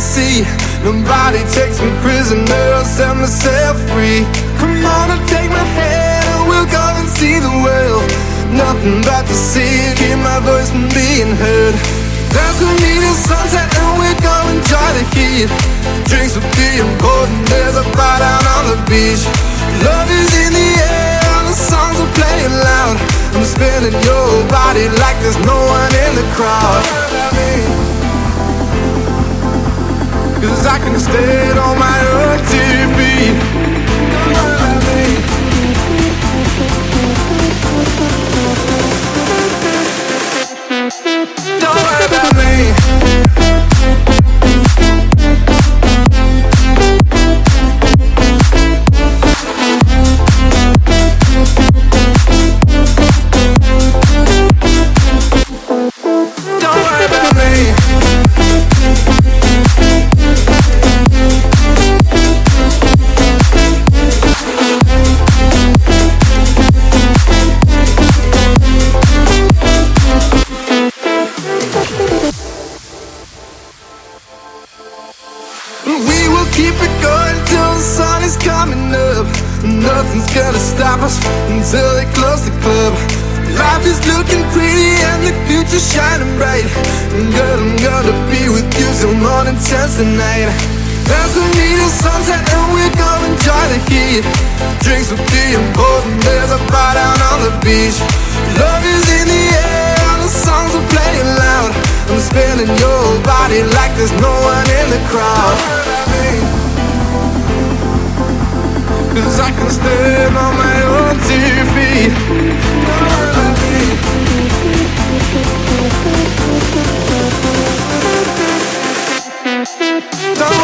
sea. Nobody takes me prisoner, set myself free. Come on and take my hand, and we'll go and see the world. Nothing but the sea, keep my voice from being heard. Dance with me till sunset, and we'll go enjoy the heat. Drinks will be important, there's a bar down on the beach. Love is in the air, the songs are playing loud. I'm spinning your body like there's no one in the crowd. Cause I can stand on my own two feet. We will keep it going till the sun is coming up. Nothing's gonna stop us until they close the club. Life is looking pretty and the future's shining bright. Girl, I'm gonna be with you till morning turns to night. Dance with me sunset and we're gonna enjoy the heat. Drinks will be important, there's a bar down on the beach. Love is in the air, the songs are playing loud. I'm spinning your body like there's no one in the crowd. Cause I can stand on my own two feet Don't